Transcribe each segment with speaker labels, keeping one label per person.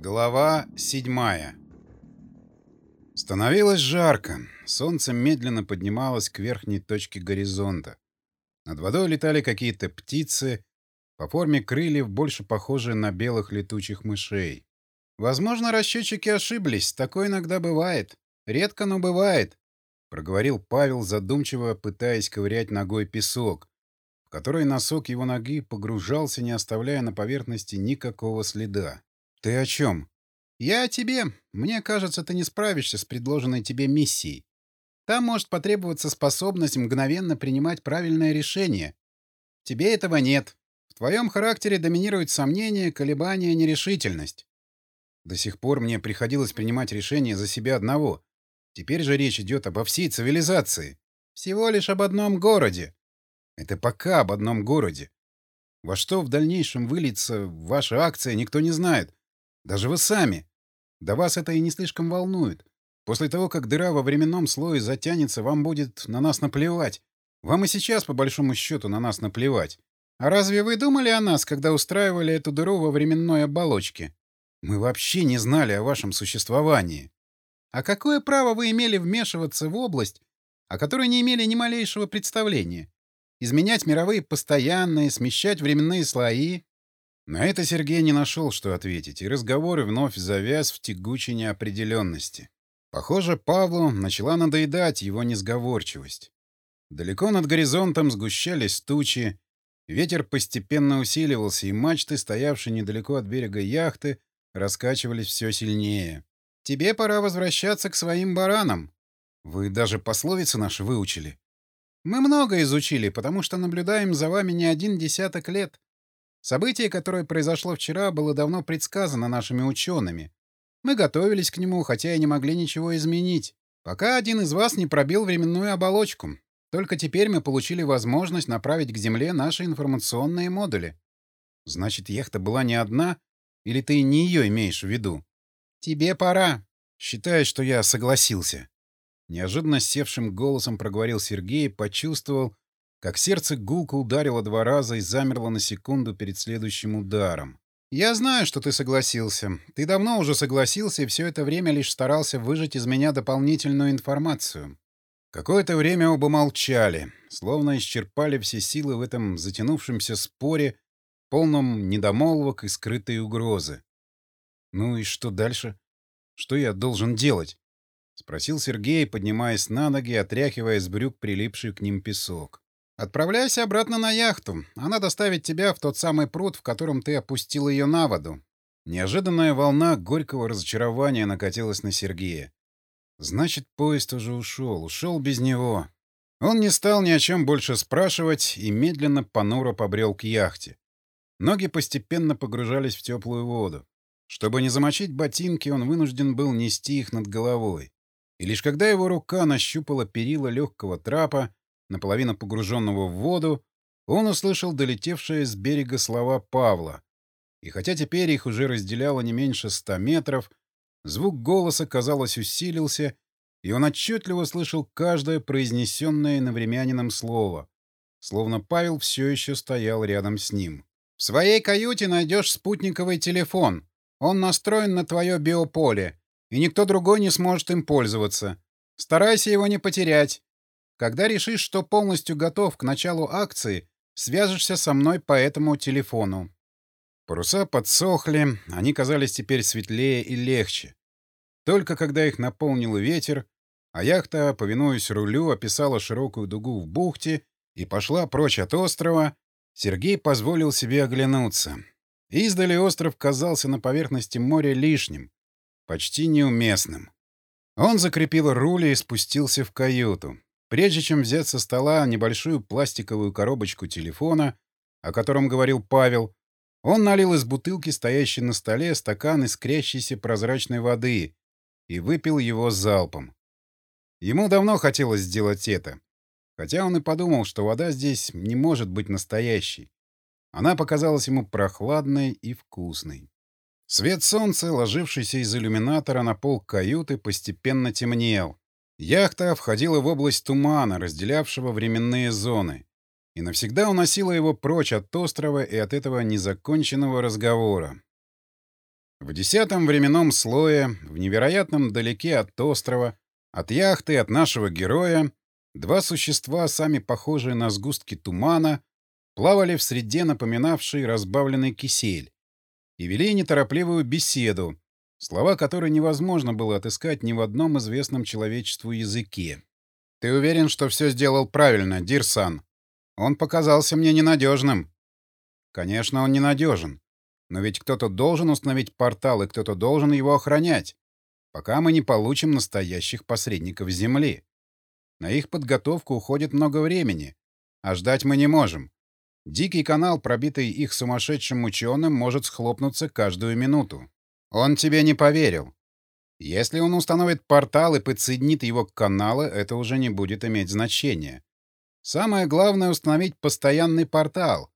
Speaker 1: Глава седьмая Становилось жарко. Солнце медленно поднималось к верхней точке горизонта. Над водой летали какие-то птицы, по форме крыльев больше похожие на белых летучих мышей. «Возможно, расчетчики ошиблись. Такое иногда бывает. Редко, но бывает», — проговорил Павел, задумчиво пытаясь ковырять ногой песок, в который носок его ноги погружался, не оставляя на поверхности никакого следа. «Ты о чем?» «Я о тебе. Мне кажется, ты не справишься с предложенной тебе миссией. Там может потребоваться способность мгновенно принимать правильное решение. Тебе этого нет. В твоем характере доминируют сомнения, колебания, нерешительность. До сих пор мне приходилось принимать решения за себя одного. Теперь же речь идет обо всей цивилизации. Всего лишь об одном городе. Это пока об одном городе. Во что в дальнейшем выльется ваша акция, никто не знает. Даже вы сами. Да вас это и не слишком волнует. После того, как дыра во временном слое затянется, вам будет на нас наплевать. Вам и сейчас, по большому счету, на нас наплевать. А разве вы думали о нас, когда устраивали эту дыру во временной оболочке? Мы вообще не знали о вашем существовании. А какое право вы имели вмешиваться в область, о которой не имели ни малейшего представления? Изменять мировые постоянные, смещать временные слои? На это Сергей не нашел, что ответить, и разговор вновь завяз в тягучей неопределенности. Похоже, Павлу начала надоедать его несговорчивость. Далеко над горизонтом сгущались тучи, ветер постепенно усиливался, и мачты, стоявшие недалеко от берега яхты, раскачивались все сильнее. «Тебе пора возвращаться к своим баранам. Вы даже пословицы наши выучили. Мы много изучили, потому что наблюдаем за вами не один десяток лет. Событие, которое произошло вчера, было давно предсказано нашими учеными. Мы готовились к нему, хотя и не могли ничего изменить. Пока один из вас не пробил временную оболочку. Только теперь мы получили возможность направить к Земле наши информационные модули. Значит, яхта была не одна? Или ты не ее имеешь в виду? Тебе пора. Считай, что я согласился. Неожиданно севшим голосом проговорил Сергей почувствовал, как сердце гулко ударило два раза и замерло на секунду перед следующим ударом. «Я знаю, что ты согласился. Ты давно уже согласился и все это время лишь старался выжать из меня дополнительную информацию». Какое-то время оба молчали, словно исчерпали все силы в этом затянувшемся споре, полном недомолвок и скрытой угрозы. «Ну и что дальше? Что я должен делать?» — спросил Сергей, поднимаясь на ноги, отряхивая с брюк прилипший к ним песок. Отправляйся обратно на яхту. Она доставит тебя в тот самый пруд, в котором ты опустил ее на воду. Неожиданная волна горького разочарования накатилась на Сергея. Значит, поезд уже ушел. Ушел без него. Он не стал ни о чем больше спрашивать и медленно понуро побрел к яхте. Ноги постепенно погружались в теплую воду. Чтобы не замочить ботинки, он вынужден был нести их над головой. И лишь когда его рука нащупала перила легкого трапа, наполовину погруженного в воду, он услышал долетевшие с берега слова Павла. И хотя теперь их уже разделяло не меньше ста метров, звук голоса, казалось, усилился, и он отчетливо слышал каждое произнесенное навремянином слово, словно Павел все еще стоял рядом с ним. «В своей каюте найдешь спутниковый телефон. Он настроен на твое биополе, и никто другой не сможет им пользоваться. Старайся его не потерять. Когда решишь, что полностью готов к началу акции, свяжешься со мной по этому телефону. Паруса подсохли, они казались теперь светлее и легче. Только когда их наполнил ветер, а яхта, повинуясь рулю, описала широкую дугу в бухте и пошла прочь от острова, Сергей позволил себе оглянуться. Издали остров казался на поверхности моря лишним, почти неуместным. Он закрепил руль и спустился в каюту. Прежде чем взять со стола небольшую пластиковую коробочку телефона, о котором говорил Павел, он налил из бутылки, стоящей на столе, стакан искрящейся прозрачной воды и выпил его залпом. Ему давно хотелось сделать это, хотя он и подумал, что вода здесь не может быть настоящей. Она показалась ему прохладной и вкусной. Свет солнца, ложившийся из иллюминатора на пол каюты, постепенно темнел, Яхта входила в область тумана, разделявшего временные зоны, и навсегда уносила его прочь от острова и от этого незаконченного разговора. В десятом временном слое, в невероятном далеке от острова, от яхты, от нашего героя, два существа, сами похожие на сгустки тумана, плавали в среде, напоминавшей разбавленный кисель, и вели неторопливую беседу, слова которой невозможно было отыскать ни в одном известном человечеству языке. «Ты уверен, что все сделал правильно, Дирсан? Он показался мне ненадежным». «Конечно, он ненадежен. Но ведь кто-то должен установить портал, и кто-то должен его охранять, пока мы не получим настоящих посредников Земли. На их подготовку уходит много времени, а ждать мы не можем. Дикий канал, пробитый их сумасшедшим ученым, может схлопнуться каждую минуту. Он тебе не поверил. Если он установит портал и подсоединит его к каналу, это уже не будет иметь значения. Самое главное — установить постоянный портал,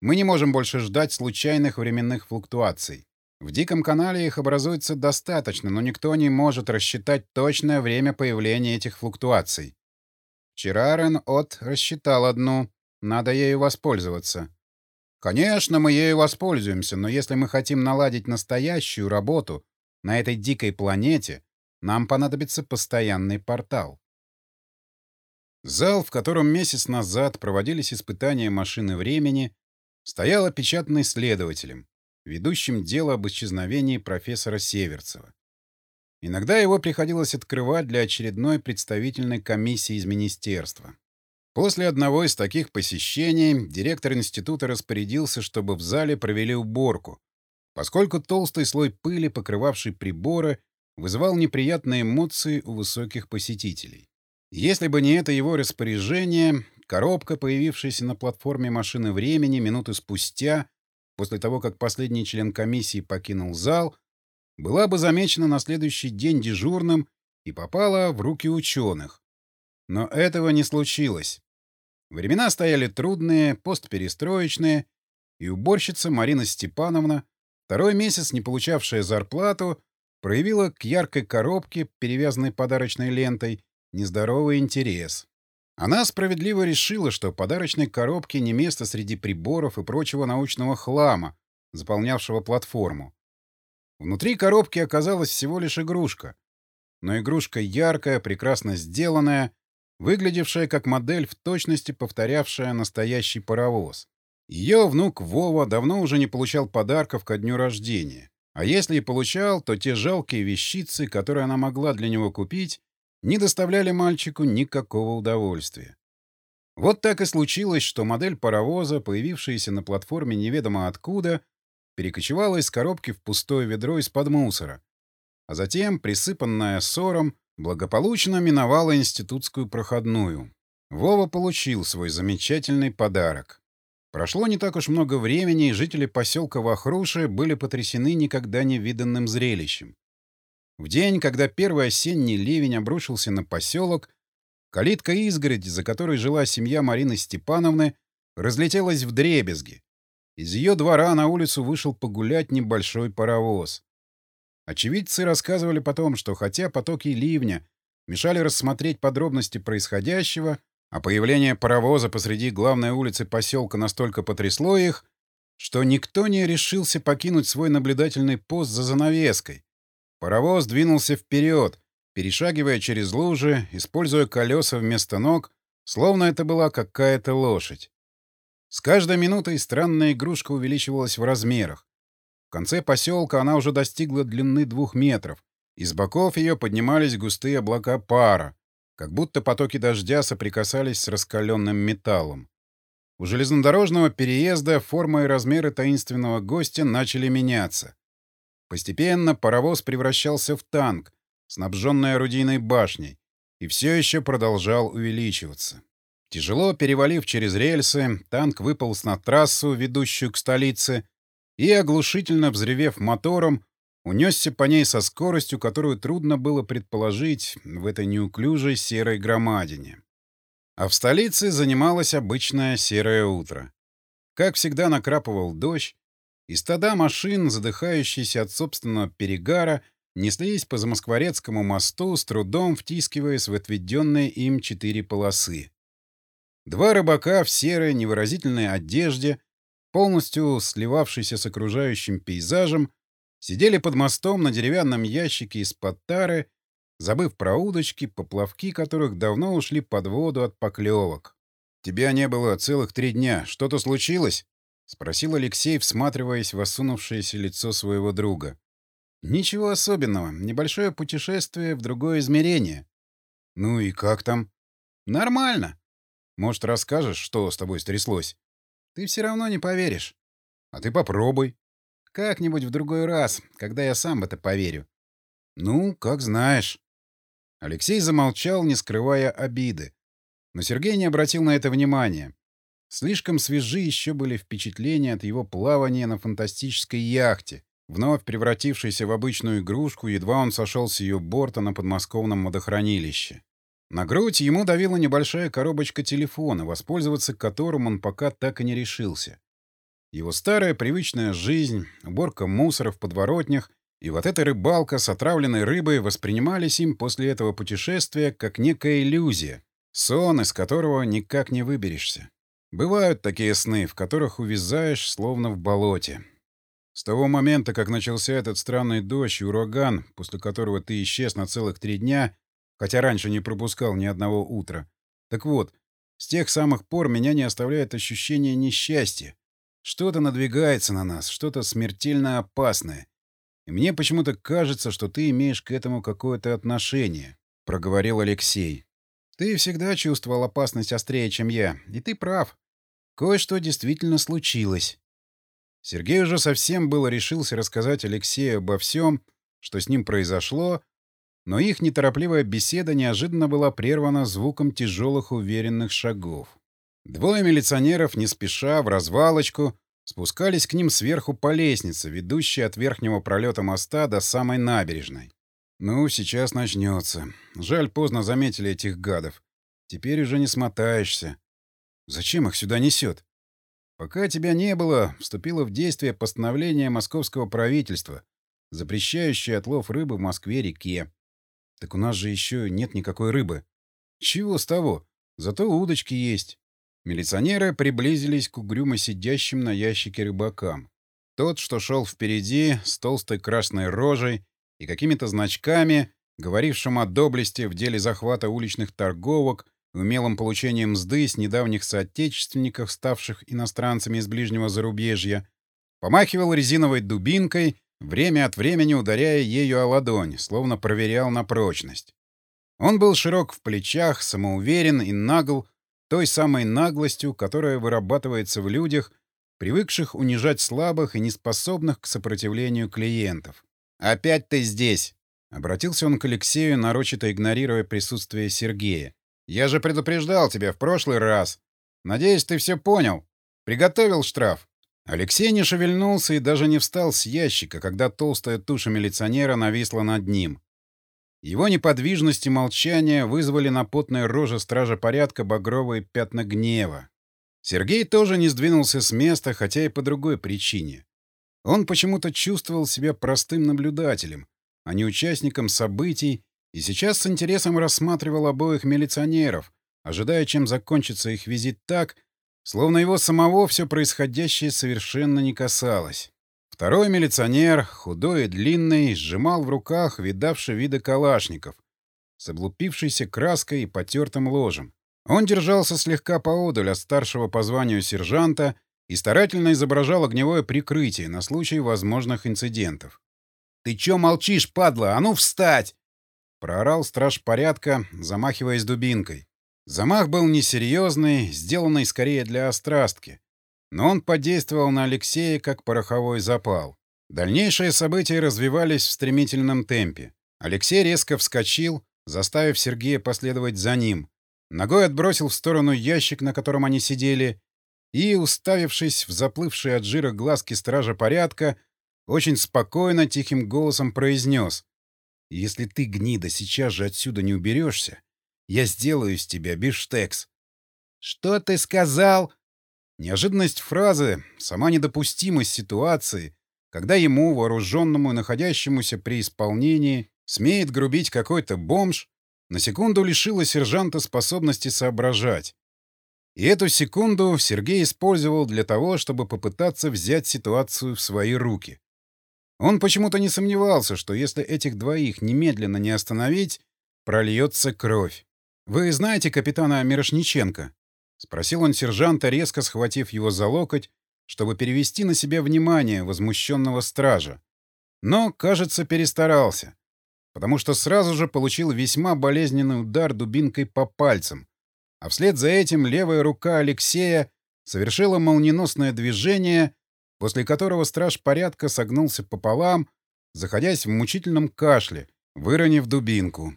Speaker 1: мы не можем больше ждать случайных временных флуктуаций. В Диком канале их образуется достаточно, но никто не может рассчитать точное время появления этих флуктуаций. Вчера Рен От рассчитал одну. Надо ею воспользоваться. Конечно, мы ею воспользуемся, но если мы хотим наладить настоящую работу на этой дикой планете, нам понадобится постоянный портал. Зал, в котором месяц назад проводились испытания машины времени, стоял опечатанный следователем, ведущим дело об исчезновении профессора Северцева. Иногда его приходилось открывать для очередной представительной комиссии из министерства. После одного из таких посещений директор института распорядился, чтобы в зале провели уборку, поскольку толстый слой пыли, покрывавший приборы, вызывал неприятные эмоции у высоких посетителей. Если бы не это его распоряжение, Коробка, появившаяся на платформе машины времени минуты спустя, после того, как последний член комиссии покинул зал, была бы замечена на следующий день дежурным и попала в руки ученых. Но этого не случилось. Времена стояли трудные, постперестроечные, и уборщица Марина Степановна, второй месяц не получавшая зарплату, проявила к яркой коробке, перевязанной подарочной лентой, нездоровый интерес. Она справедливо решила, что подарочной коробке не место среди приборов и прочего научного хлама, заполнявшего платформу. Внутри коробки оказалась всего лишь игрушка. Но игрушка яркая, прекрасно сделанная, выглядевшая как модель в точности повторявшая настоящий паровоз. Ее внук Вова давно уже не получал подарков ко дню рождения. А если и получал, то те жалкие вещицы, которые она могла для него купить, не доставляли мальчику никакого удовольствия. Вот так и случилось, что модель паровоза, появившаяся на платформе неведомо откуда, перекочевала из коробки в пустое ведро из-под мусора, а затем, присыпанная ссором, благополучно миновала институтскую проходную. Вова получил свой замечательный подарок. Прошло не так уж много времени, и жители поселка Вахруши были потрясены никогда не виданным зрелищем. В день, когда первый осенний ливень обрушился на поселок, калитка изгороди, за которой жила семья Марины Степановны, разлетелась в дребезги. Из ее двора на улицу вышел погулять небольшой паровоз. Очевидцы рассказывали потом, что хотя потоки ливня мешали рассмотреть подробности происходящего, а появление паровоза посреди главной улицы поселка настолько потрясло их, что никто не решился покинуть свой наблюдательный пост за занавеской, Паровоз двинулся вперед, перешагивая через лужи, используя колеса вместо ног, словно это была какая-то лошадь. С каждой минутой странная игрушка увеличивалась в размерах. В конце поселка она уже достигла длины двух метров. Из боков ее поднимались густые облака пара, как будто потоки дождя соприкасались с раскаленным металлом. У железнодорожного переезда форма и размеры таинственного гостя начали меняться. Постепенно паровоз превращался в танк, снабженный орудийной башней, и все еще продолжал увеличиваться. Тяжело перевалив через рельсы, танк выполз на трассу, ведущую к столице, и, оглушительно взревев мотором, унесся по ней со скоростью, которую трудно было предположить в этой неуклюжей серой громадине. А в столице занималось обычное серое утро. Как всегда накрапывал дождь, и стада машин, задыхающиеся от собственного перегара, неслись по Замоскворецкому мосту, с трудом втискиваясь в отведенные им четыре полосы. Два рыбака в серой невыразительной одежде, полностью сливавшейся с окружающим пейзажем, Сидели под мостом на деревянном ящике из-под тары, забыв про удочки, поплавки которых давно ушли под воду от поклевок. «Тебя не было целых три дня. Что-то случилось?» — спросил Алексей, всматриваясь в осунувшееся лицо своего друга. «Ничего особенного. Небольшое путешествие в другое измерение». «Ну и как там?» «Нормально. Может, расскажешь, что с тобой стряслось?» «Ты все равно не поверишь». «А ты попробуй». «Как-нибудь в другой раз, когда я сам в это поверю». «Ну, как знаешь». Алексей замолчал, не скрывая обиды. Но Сергей не обратил на это внимания. Слишком свежи еще были впечатления от его плавания на фантастической яхте, вновь превратившейся в обычную игрушку, едва он сошел с ее борта на подмосковном водохранилище. На грудь ему давила небольшая коробочка телефона, воспользоваться которым он пока так и не решился. Его старая привычная жизнь, уборка мусора в подворотнях и вот эта рыбалка с отравленной рыбой воспринимались им после этого путешествия как некая иллюзия, сон, из которого никак не выберешься. Бывают такие сны, в которых увязаешь, словно в болоте. С того момента, как начался этот странный дождь и ураган, после которого ты исчез на целых три дня, хотя раньше не пропускал ни одного утра. Так вот, с тех самых пор меня не оставляет ощущение несчастья. Что-то надвигается на нас, что-то смертельно опасное. И мне почему-то кажется, что ты имеешь к этому какое-то отношение, — проговорил Алексей. Ты всегда чувствовал опасность острее, чем я, и ты прав. Кое-что действительно случилось. Сергей уже совсем было решился рассказать Алексею обо всем, что с ним произошло, но их неторопливая беседа неожиданно была прервана звуком тяжелых уверенных шагов. Двое милиционеров не спеша, в развалочку, спускались к ним сверху по лестнице, ведущей от верхнего пролета моста до самой набережной. Ну, сейчас начнется. Жаль, поздно заметили этих гадов. Теперь уже не смотаешься. Зачем их сюда несет? Пока тебя не было, вступило в действие постановление московского правительства, запрещающее отлов рыбы в Москве-реке. Так у нас же еще нет никакой рыбы. Чего с того? Зато удочки есть. Милиционеры приблизились к угрюмо сидящим на ящике рыбакам. Тот, что шел впереди, с толстой красной рожей, и какими-то значками, говорившим о доблести в деле захвата уличных торговок умелом получении мзды с недавних соотечественников, ставших иностранцами из ближнего зарубежья, помахивал резиновой дубинкой, время от времени ударяя ею о ладонь, словно проверял на прочность. Он был широк в плечах, самоуверен и нагл, той самой наглостью, которая вырабатывается в людях, привыкших унижать слабых и неспособных к сопротивлению клиентов. «Опять ты здесь!» — обратился он к Алексею, нарочито игнорируя присутствие Сергея. «Я же предупреждал тебя в прошлый раз. Надеюсь, ты все понял. Приготовил штраф». Алексей не шевельнулся и даже не встал с ящика, когда толстая туша милиционера нависла над ним. Его неподвижность и молчание вызвали на потной роже стража порядка багровые пятна гнева. Сергей тоже не сдвинулся с места, хотя и по другой причине. Он почему-то чувствовал себя простым наблюдателем, а не участником событий, и сейчас с интересом рассматривал обоих милиционеров, ожидая, чем закончится их визит так, словно его самого все происходящее совершенно не касалось. Второй милиционер, худой и длинный, сжимал в руках видавший виды калашников, с облупившейся краской и потертым ложем. Он держался слегка поодаль от старшего по званию сержанта и старательно изображал огневое прикрытие на случай возможных инцидентов. «Ты чё молчишь, падла? А ну встать!» — проорал страж порядка, замахиваясь дубинкой. Замах был несерьезный, сделанный скорее для острастки. Но он подействовал на Алексея как пороховой запал. Дальнейшие события развивались в стремительном темпе. Алексей резко вскочил, заставив Сергея последовать за ним. Ногой отбросил в сторону ящик, на котором они сидели, и, уставившись в заплывшие от жира глазки стража порядка, очень спокойно, тихим голосом произнес. «Если ты, гнида, сейчас же отсюда не уберешься, я сделаю из тебя биштекс». «Что ты сказал?» Неожиданность фразы, сама недопустимость ситуации, когда ему, вооруженному и находящемуся при исполнении, смеет грубить какой-то бомж, на секунду лишила сержанта способности соображать. И эту секунду Сергей использовал для того, чтобы попытаться взять ситуацию в свои руки. Он почему-то не сомневался, что если этих двоих немедленно не остановить, прольется кровь. «Вы знаете капитана Мирошниченко?» — спросил он сержанта, резко схватив его за локоть, чтобы перевести на себя внимание возмущенного стража. Но, кажется, перестарался, потому что сразу же получил весьма болезненный удар дубинкой по пальцам, а вслед за этим левая рука Алексея совершила молниеносное движение, после которого страж порядка согнулся пополам, заходясь в мучительном кашле, выронив дубинку.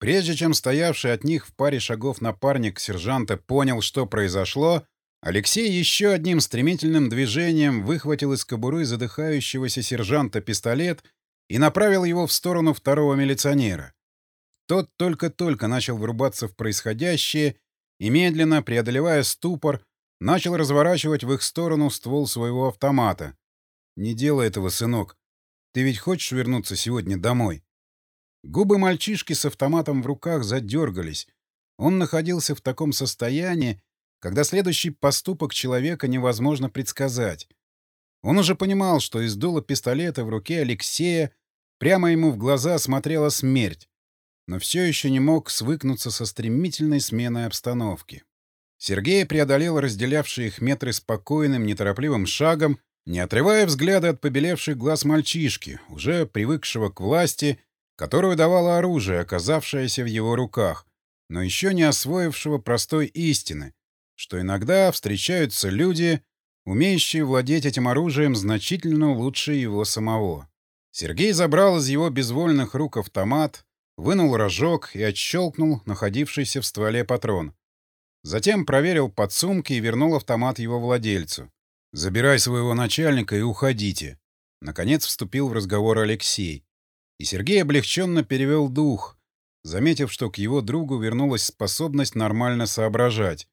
Speaker 1: Прежде чем стоявший от них в паре шагов напарник сержанта понял, что произошло, Алексей еще одним стремительным движением выхватил из кобуры задыхающегося сержанта пистолет и направил его в сторону второго милиционера. Тот только-только начал врубаться в происходящее и, медленно, преодолевая ступор, начал разворачивать в их сторону ствол своего автомата. «Не делай этого, сынок. Ты ведь хочешь вернуться сегодня домой?» Губы мальчишки с автоматом в руках задергались. Он находился в таком состоянии, когда следующий поступок человека невозможно предсказать. Он уже понимал, что из дула пистолета в руке Алексея прямо ему в глаза смотрела смерть, но все еще не мог свыкнуться со стремительной сменой обстановки. Сергей преодолел разделявшие их метры спокойным, неторопливым шагом, не отрывая взгляда от побелевших глаз мальчишки, уже привыкшего к власти которую давало оружие, оказавшееся в его руках, но еще не освоившего простой истины, что иногда встречаются люди, умеющие владеть этим оружием значительно лучше его самого. Сергей забрал из его безвольных рук автомат, вынул рожок и отщелкнул находившийся в стволе патрон. Затем проверил подсумки и вернул автомат его владельцу. «Забирай своего начальника и уходите». Наконец вступил в разговор Алексей. И Сергей облегченно перевел дух, заметив, что к его другу вернулась способность нормально соображать.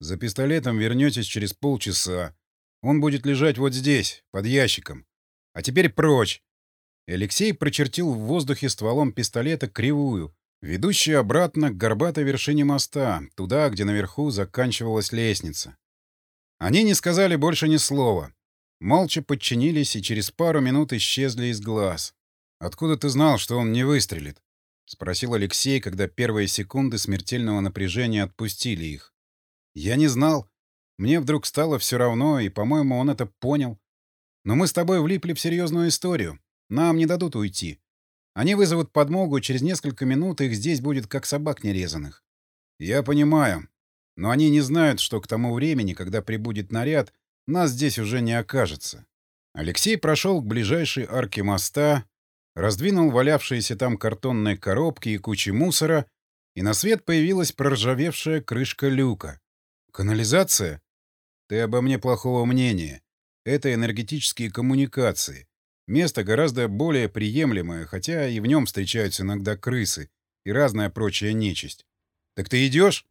Speaker 1: «За пистолетом вернетесь через полчаса. Он будет лежать вот здесь, под ящиком. А теперь прочь!» Алексей прочертил в воздухе стволом пистолета кривую, ведущую обратно к горбатой вершине моста, туда, где наверху заканчивалась лестница. Они не сказали больше ни слова. Молча подчинились и через пару минут исчезли из глаз. «Откуда ты знал, что он не выстрелит?» — спросил Алексей, когда первые секунды смертельного напряжения отпустили их. «Я не знал. Мне вдруг стало все равно, и, по-моему, он это понял. Но мы с тобой влипли в серьезную историю. Нам не дадут уйти. Они вызовут подмогу, и через несколько минут их здесь будет как собак нерезанных. Я понимаю. Но они не знают, что к тому времени, когда прибудет наряд, нас здесь уже не окажется. Алексей прошел к ближайшей арке моста, раздвинул валявшиеся там картонные коробки и кучи мусора, и на свет появилась проржавевшая крышка люка. «Канализация? Ты обо мне плохого мнения. Это энергетические коммуникации. Место гораздо более приемлемое, хотя и в нем встречаются иногда крысы и разная прочая нечисть. Так ты идешь?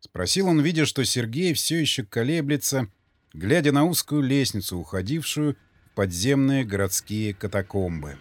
Speaker 1: Спросил он, видя, что Сергей все еще колеблется, глядя на узкую лестницу, уходившую в подземные городские катакомбы.